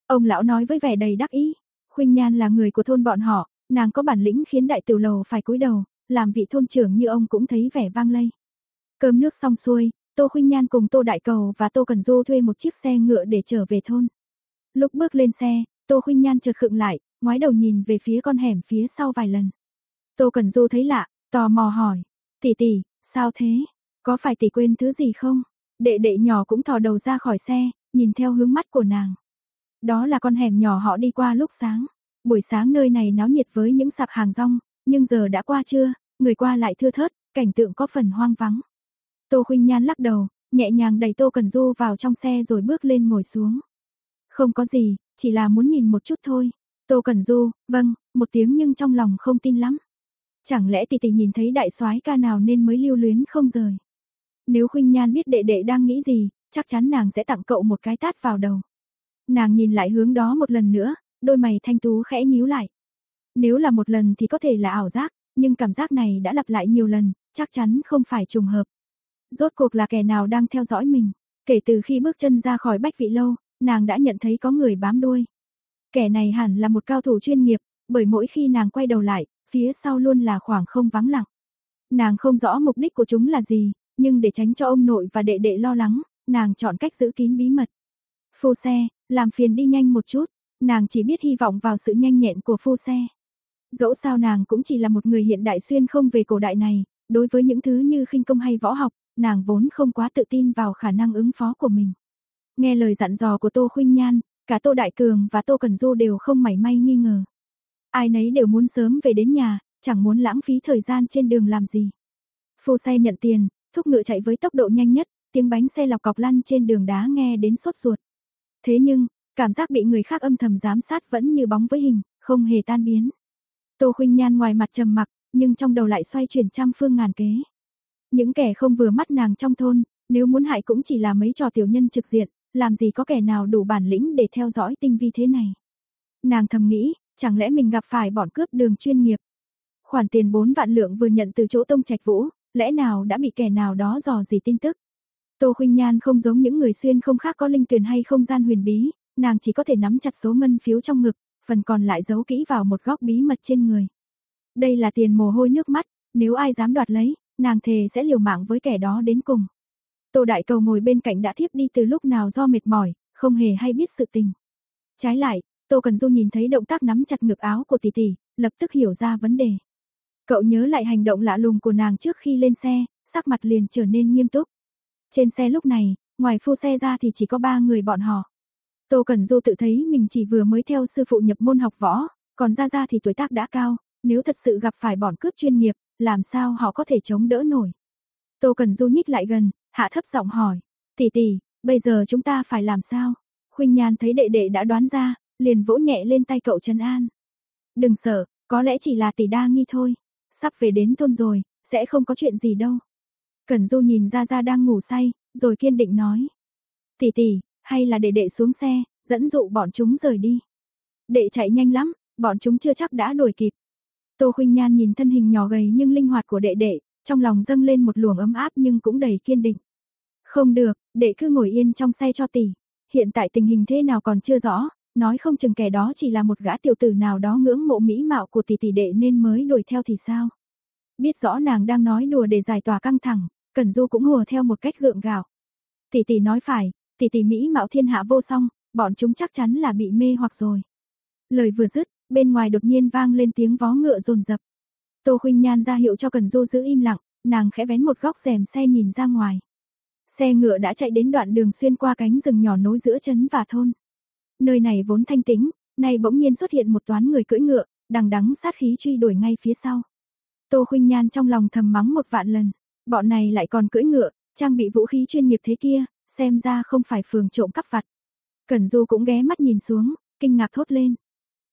Ông lão nói với vẻ đầy đắc ý, Khuynh Nhan là người của thôn bọn họ, nàng có bản lĩnh khiến đại tiểu lầu phải cúi đầu, làm vị thôn trưởng như ông cũng thấy vẻ vang lây. Cơm nước xong xuôi, Tô Khuynh Nhan cùng Tô Đại Cầu và Tô Cần Du thuê một chiếc xe ngựa để trở về thôn. Lúc bước lên xe, Tô Khuynh Nhan chợt khựng lại, ngoái đầu nhìn về phía con hẻm phía sau vài lần. Tô Cần Du thấy lạ, tò mò hỏi, tỷ tỷ, sao thế? Có phải tỷ quên thứ gì không? Đệ đệ nhỏ cũng thò đầu ra khỏi xe, nhìn theo hướng mắt của nàng. Đó là con hẻm nhỏ họ đi qua lúc sáng. Buổi sáng nơi này náo nhiệt với những sạp hàng rong, nhưng giờ đã qua trưa, người qua lại thưa thớt, cảnh tượng có phần hoang vắng. Tô Khuynh Nhan lắc đầu, nhẹ nhàng đẩy Tô Cần Du vào trong xe rồi bước lên ngồi xuống. Không có gì, chỉ là muốn nhìn một chút thôi. Tô Cần Du, vâng, một tiếng nhưng trong lòng không tin lắm. Chẳng lẽ tỷ tỷ nhìn thấy đại soái ca nào nên mới lưu luyến không rời. Nếu Khuynh Nhan biết đệ đệ đang nghĩ gì, chắc chắn nàng sẽ tặng cậu một cái tát vào đầu. Nàng nhìn lại hướng đó một lần nữa, đôi mày thanh tú khẽ nhíu lại. Nếu là một lần thì có thể là ảo giác, nhưng cảm giác này đã lặp lại nhiều lần, chắc chắn không phải trùng hợp. Rốt cuộc là kẻ nào đang theo dõi mình? Kể từ khi bước chân ra khỏi bách vị lâu, nàng đã nhận thấy có người bám đuôi. Kẻ này hẳn là một cao thủ chuyên nghiệp, bởi mỗi khi nàng quay đầu lại, phía sau luôn là khoảng không vắng lặng. Nàng không rõ mục đích của chúng là gì, nhưng để tránh cho ông nội và đệ đệ lo lắng, nàng chọn cách giữ kín bí mật. Phu xe, làm phiền đi nhanh một chút, nàng chỉ biết hy vọng vào sự nhanh nhẹn của phu xe. Dẫu sao nàng cũng chỉ là một người hiện đại xuyên không về cổ đại này, đối với những thứ như khinh công hay võ học, nàng vốn không quá tự tin vào khả năng ứng phó của mình. Nghe lời dặn dò của Tô Khuynh Nhan, cả Tô Đại Cường và Tô Cần Du đều không mảy may nghi ngờ. Ai nấy đều muốn sớm về đến nhà, chẳng muốn lãng phí thời gian trên đường làm gì. Phu xe nhận tiền, thúc ngựa chạy với tốc độ nhanh nhất, tiếng bánh xe lọc cọc lăn trên đường đá nghe đến sốt ruột. Thế nhưng, cảm giác bị người khác âm thầm giám sát vẫn như bóng với hình, không hề tan biến. Tô Khuynh Nhan ngoài mặt trầm mặc, nhưng trong đầu lại xoay chuyển trăm phương ngàn kế. Những kẻ không vừa mắt nàng trong thôn, nếu muốn hại cũng chỉ là mấy trò tiểu nhân trực diện, làm gì có kẻ nào đủ bản lĩnh để theo dõi tinh vi thế này. Nàng thầm nghĩ, chẳng lẽ mình gặp phải bọn cướp đường chuyên nghiệp. Khoản tiền 4 vạn lượng vừa nhận từ chỗ Tông Trạch Vũ, lẽ nào đã bị kẻ nào đó dò gì tin tức. Tô Khuynh Nhan không giống những người xuyên không khác có linh tuyển hay không gian huyền bí, nàng chỉ có thể nắm chặt số ngân phiếu trong ngực, phần còn lại giấu kỹ vào một góc bí mật trên người. Đây là tiền mồ hôi nước mắt, nếu ai dám đoạt lấy, nàng thề sẽ liều mạng với kẻ đó đến cùng. Tô Đại Cầu ngồi bên cạnh đã thiếp đi từ lúc nào do mệt mỏi, không hề hay biết sự tình. Trái lại, Tô Cần Du nhìn thấy động tác nắm chặt ngực áo của tỷ tỷ, lập tức hiểu ra vấn đề. Cậu nhớ lại hành động lạ lùng của nàng trước khi lên xe, sắc mặt liền trở nên nghiêm túc. Trên xe lúc này, ngoài phu xe ra thì chỉ có ba người bọn họ. Tô Cần Du tự thấy mình chỉ vừa mới theo sư phụ nhập môn học võ, còn ra ra thì tuổi tác đã cao, nếu thật sự gặp phải bọn cướp chuyên nghiệp, làm sao họ có thể chống đỡ nổi. Tô Cần Du nhích lại gần, hạ thấp giọng hỏi, tỷ tỷ, bây giờ chúng ta phải làm sao? Khuynh Nhan thấy đệ đệ đã đoán ra, liền vỗ nhẹ lên tay cậu Trần An. Đừng sợ, có lẽ chỉ là tỷ đa nghi thôi, sắp về đến thôn rồi, sẽ không có chuyện gì đâu. Cẩn Du nhìn ra ra đang ngủ say, rồi kiên định nói. Tỷ tỷ, hay là để đệ xuống xe, dẫn dụ bọn chúng rời đi. Đệ chạy nhanh lắm, bọn chúng chưa chắc đã đuổi kịp. Tô Khuynh Nhan nhìn thân hình nhỏ gầy nhưng linh hoạt của đệ đệ, trong lòng dâng lên một luồng ấm áp nhưng cũng đầy kiên định. Không được, đệ cứ ngồi yên trong xe cho tỷ. Hiện tại tình hình thế nào còn chưa rõ, nói không chừng kẻ đó chỉ là một gã tiểu tử nào đó ngưỡng mộ mỹ mạo của tỷ tỷ đệ nên mới đuổi theo thì sao. Biết rõ nàng đang nói đùa để giải tỏa căng thẳng, Cẩn Du cũng hùa theo một cách gượng gạo. Tỷ tỷ nói phải, tỷ tỷ mỹ mạo thiên hạ vô song, bọn chúng chắc chắn là bị mê hoặc rồi. Lời vừa dứt, bên ngoài đột nhiên vang lên tiếng vó ngựa rồn rập. Tô Khuynh Nhan ra hiệu cho Cẩn Du giữ im lặng, nàng khẽ vén một góc rèm xe nhìn ra ngoài. Xe ngựa đã chạy đến đoạn đường xuyên qua cánh rừng nhỏ nối giữa trấn và thôn. Nơi này vốn thanh tĩnh, nay bỗng nhiên xuất hiện một toán người cưỡi ngựa, đằng đắng sát khí truy đuổi ngay phía sau. Tô Khuynh Nhan trong lòng thầm mắng một vạn lần, bọn này lại còn cưỡi ngựa, trang bị vũ khí chuyên nghiệp thế kia, xem ra không phải phường trộm cắp vặt. Cẩn Du cũng ghé mắt nhìn xuống, kinh ngạc thốt lên.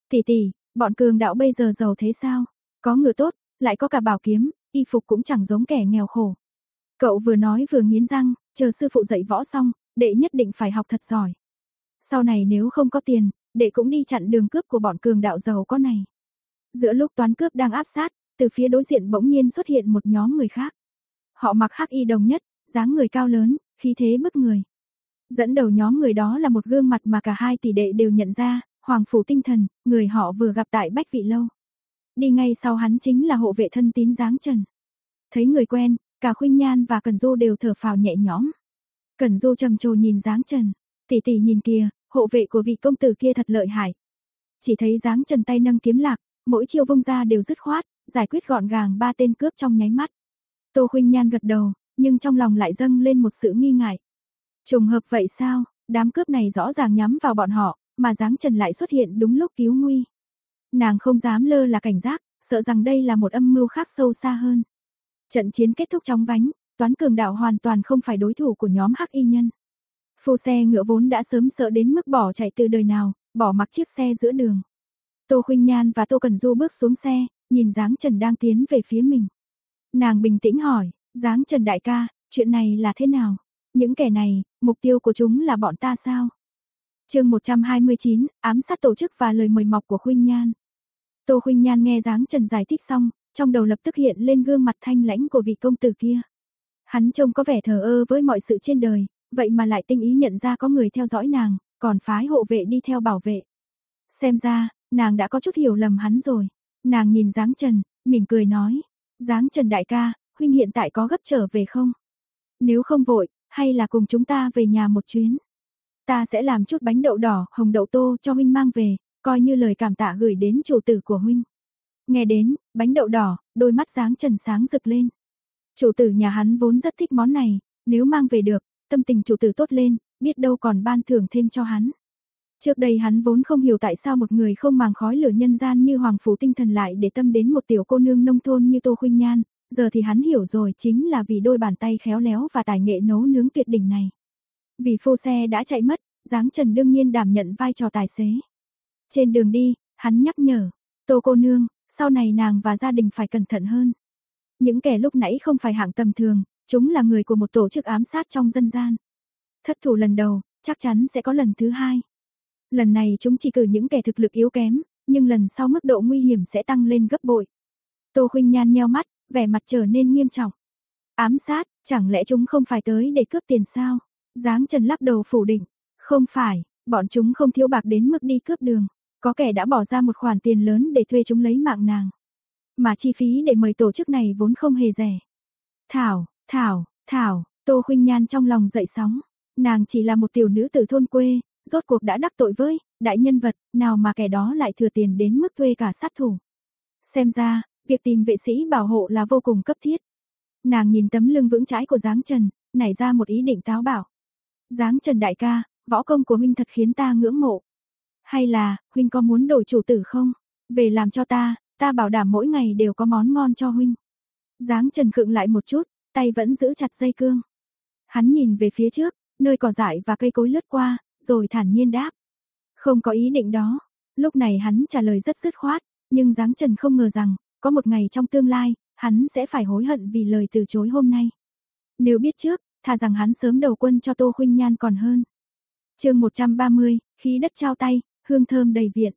Tỷ tỷ, bọn cường đạo bây giờ giàu thế sao? Có ngựa tốt, lại có cả bảo kiếm, y phục cũng chẳng giống kẻ nghèo khổ. Cậu vừa nói vừa nghiến răng, chờ sư phụ dạy võ xong, đệ nhất định phải học thật giỏi. Sau này nếu không có tiền, đệ cũng đi chặn đường cướp của bọn cường đạo giàu có này. Giữa lúc toán cướp đang áp sát, từ phía đối diện bỗng nhiên xuất hiện một nhóm người khác. Họ mặc hắc y đồng nhất, dáng người cao lớn, khí thế bức người. Dẫn đầu nhóm người đó là một gương mặt mà cả hai tỷ đệ đều nhận ra, Hoàng Phủ Tinh Thần, người họ vừa gặp tại Bách Vị Lâu. Đi ngay sau hắn chính là hộ vệ thân tín dáng Trần. Thấy người quen, cả Khuynh Nhan và Cần Du đều thở phào nhẹ nhõm. Cần Du trầm trồ nhìn dáng Trần, tỷ tỷ nhìn kìa, hộ vệ của vị công tử kia thật lợi hại. Chỉ thấy dáng Trần tay nâng kiếm lạc, mỗi chiêu vung ra đều dứt khoát, giải quyết gọn gàng ba tên cướp trong nháy mắt. Tô Khuynh Nhan gật đầu, nhưng trong lòng lại dâng lên một sự nghi ngại. Trùng hợp vậy sao, đám cướp này rõ ràng nhắm vào bọn họ, mà dáng Trần lại xuất hiện đúng lúc cứu nguy. Nàng không dám lơ là cảnh giác, sợ rằng đây là một âm mưu khác sâu xa hơn. Trận chiến kết thúc chóng vánh, toán cường đạo hoàn toàn không phải đối thủ của nhóm hắc y nhân. Phu xe ngựa vốn đã sớm sợ đến mức bỏ chạy từ đời nào, bỏ mặc chiếc xe giữa đường. Tô Khuynh Nhan và Tô Cần Du bước xuống xe, nhìn dáng Trần đang tiến về phía mình. Nàng bình tĩnh hỏi, dáng Trần đại ca, chuyện này là thế nào? Những kẻ này, mục tiêu của chúng là bọn ta sao? chương 129, ám sát tổ chức và lời mời mọc của Khuynh Nhan. Tô Khuynh Nhan nghe dáng Trần giải thích xong, trong đầu lập tức hiện lên gương mặt thanh lãnh của vị công tử kia. Hắn trông có vẻ thờ ơ với mọi sự trên đời, vậy mà lại tinh ý nhận ra có người theo dõi nàng, còn phái hộ vệ đi theo bảo vệ. Xem ra, nàng đã có chút hiểu lầm hắn rồi. Nàng nhìn Giáng Trần, mỉm cười nói, Giáng Trần đại ca, huynh hiện tại có gấp trở về không? Nếu không vội, hay là cùng chúng ta về nhà một chuyến? Ta sẽ làm chút bánh đậu đỏ, hồng đậu tô cho huynh mang về, coi như lời cảm tạ gửi đến chủ tử của huynh. Nghe đến, bánh đậu đỏ, đôi mắt Giáng Trần sáng rực lên. Chủ tử nhà hắn vốn rất thích món này, nếu mang về được, tâm tình chủ tử tốt lên, biết đâu còn ban thưởng thêm cho hắn. Trước đây hắn vốn không hiểu tại sao một người không màng khói lửa nhân gian như Hoàng Phủ Tinh Thần lại để tâm đến một tiểu cô nương nông thôn như Tô Khuynh Nhan, giờ thì hắn hiểu rồi chính là vì đôi bàn tay khéo léo và tài nghệ nấu nướng tuyệt đỉnh này. Vì phô xe đã chạy mất, Giáng Trần đương nhiên đảm nhận vai trò tài xế. Trên đường đi, hắn nhắc nhở, Tô cô nương, sau này nàng và gia đình phải cẩn thận hơn. Những kẻ lúc nãy không phải hạng tầm thường, chúng là người của một tổ chức ám sát trong dân gian. Thất thủ lần đầu, chắc chắn sẽ có lần thứ hai. Lần này chúng chỉ cử những kẻ thực lực yếu kém, nhưng lần sau mức độ nguy hiểm sẽ tăng lên gấp bội. Tô Khuynh Nhan nheo mắt, vẻ mặt trở nên nghiêm trọng. Ám sát, chẳng lẽ chúng không phải tới để cướp tiền sao? Giáng Trần lắc đầu phủ định, không phải, bọn chúng không thiếu bạc đến mức đi cướp đường, có kẻ đã bỏ ra một khoản tiền lớn để thuê chúng lấy mạng nàng. Mà chi phí để mời tổ chức này vốn không hề rẻ. Thảo, Thảo, Thảo, Tô Khuynh Nhan trong lòng dậy sóng, nàng chỉ là một tiểu nữ từ thôn quê, rốt cuộc đã đắc tội với đại nhân vật, nào mà kẻ đó lại thừa tiền đến mức thuê cả sát thủ. Xem ra, việc tìm vệ sĩ bảo hộ là vô cùng cấp thiết. Nàng nhìn tấm lưng vững chãi của Giáng Trần, nảy ra một ý định táo bảo Giáng Trần đại ca, võ công của huynh thật khiến ta ngưỡng mộ. Hay là, huynh có muốn đổi chủ tử không? Về làm cho ta, ta bảo đảm mỗi ngày đều có món ngon cho huynh. Giáng Trần khựng lại một chút, tay vẫn giữ chặt dây cương. Hắn nhìn về phía trước, nơi cỏ dại và cây cối lướt qua, rồi thản nhiên đáp. Không có ý định đó. Lúc này hắn trả lời rất dứt khoát, nhưng Giáng Trần không ngờ rằng, có một ngày trong tương lai, hắn sẽ phải hối hận vì lời từ chối hôm nay. Nếu biết trước, thà rằng hắn sớm đầu quân cho Tô Khuynh Nhan còn hơn. chương 130, khí đất trao tay, hương thơm đầy viện.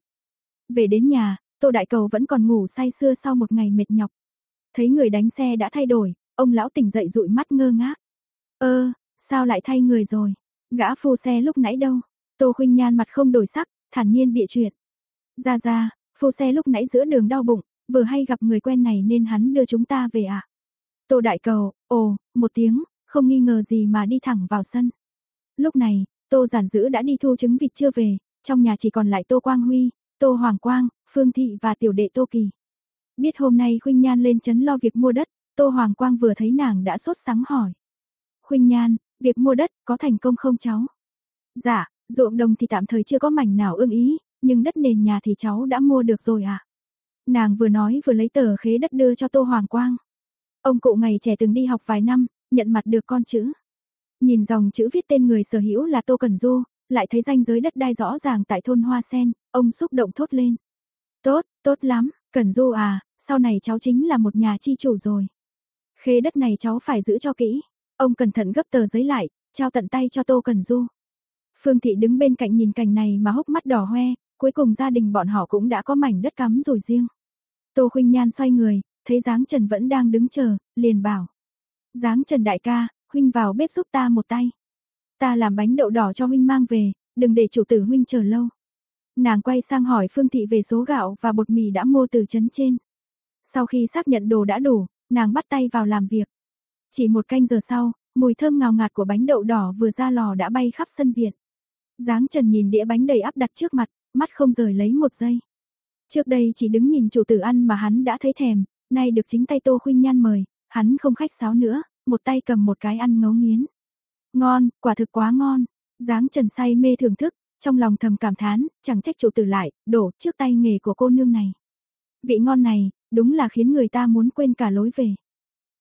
Về đến nhà, Tô Đại Cầu vẫn còn ngủ say sưa sau một ngày mệt nhọc. Thấy người đánh xe đã thay đổi, ông lão tỉnh dậy dụi mắt ngơ ngác. Ơ, sao lại thay người rồi? Gã phu xe lúc nãy đâu? Tô Khuynh Nhan mặt không đổi sắc, thản nhiên bịa chuyện. Ra ra, phu xe lúc nãy giữa đường đau bụng, vừa hay gặp người quen này nên hắn đưa chúng ta về ạ. À? Tô Đại Cầu, ồ, một tiếng, không nghi ngờ gì mà đi thẳng vào sân. Lúc này, Tô Giản Dữ đã đi thu trứng vịt chưa về, trong nhà chỉ còn lại Tô Quang Huy, Tô Hoàng Quang, Phương Thị và tiểu đệ Tô Kỳ. Biết hôm nay Khuynh Nhan lên chấn lo việc mua đất, Tô Hoàng Quang vừa thấy nàng đã sốt sắng hỏi. Khuynh Nhan, việc mua đất có thành công không cháu? Dạ, ruộng đồng thì tạm thời chưa có mảnh nào ưng ý, nhưng đất nền nhà thì cháu đã mua được rồi à? Nàng vừa nói vừa lấy tờ khế đất đưa cho Tô Hoàng Quang. Ông cụ ngày trẻ từng đi học vài năm, nhận mặt được con chữ. Nhìn dòng chữ viết tên người sở hữu là Tô Cẩn Du, lại thấy danh giới đất đai rõ ràng tại thôn Hoa Sen, ông xúc động thốt lên. Tốt, tốt lắm, Cẩn Du à, sau này cháu chính là một nhà chi chủ rồi khê đất này cháu phải giữ cho kỹ. Ông cẩn thận gấp tờ giấy lại, trao tận tay cho Tô cần Du. Phương Thị đứng bên cạnh nhìn cảnh này mà hốc mắt đỏ hoe, cuối cùng gia đình bọn họ cũng đã có mảnh đất cắm rồi riêng. Tô Khuynh Nhan xoay người, thấy Giáng Trần vẫn đang đứng chờ, liền bảo. Giáng Trần đại ca, huynh vào bếp giúp ta một tay. Ta làm bánh đậu đỏ cho huynh mang về, đừng để chủ tử huynh chờ lâu. Nàng quay sang hỏi Phương Thị về số gạo và bột mì đã mua từ trấn trên. Sau khi xác nhận đồ đã đủ, nàng bắt tay vào làm việc. Chỉ một canh giờ sau, mùi thơm ngào ngạt của bánh đậu đỏ vừa ra lò đã bay khắp sân viện. Giáng Trần nhìn đĩa bánh đầy ắp đặt trước mặt, mắt không rời lấy một giây. Trước đây chỉ đứng nhìn chủ tử ăn mà hắn đã thấy thèm, nay được chính tay Tô Khuynh Nhan mời, hắn không khách sáo nữa, một tay cầm một cái ăn ngấu nghiến. Ngon, quả thực quá ngon. Giáng Trần say mê thưởng thức, trong lòng thầm cảm thán, chẳng trách chủ tử lại, đổ trước tay nghề của cô nương này. Vị ngon này, đúng là khiến người ta muốn quên cả lối về.